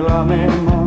la memoria.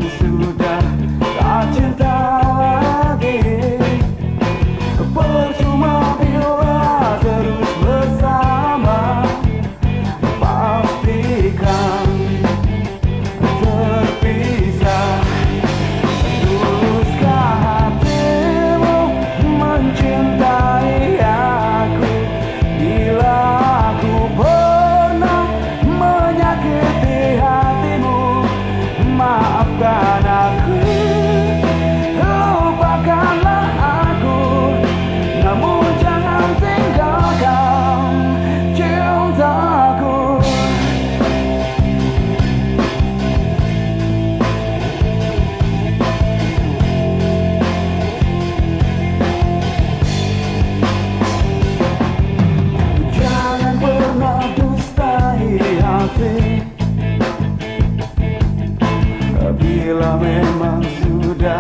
Bila memang sudah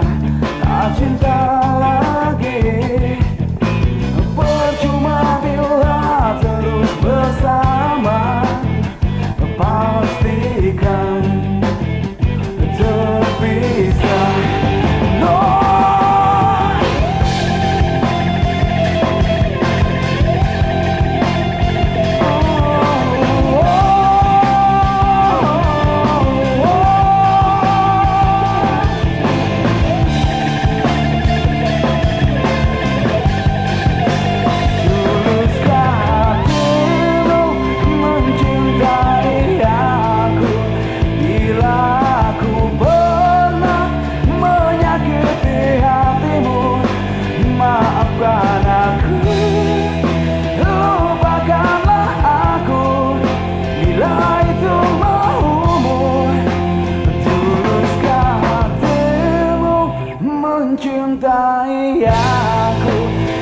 tak cinta mencintai aku.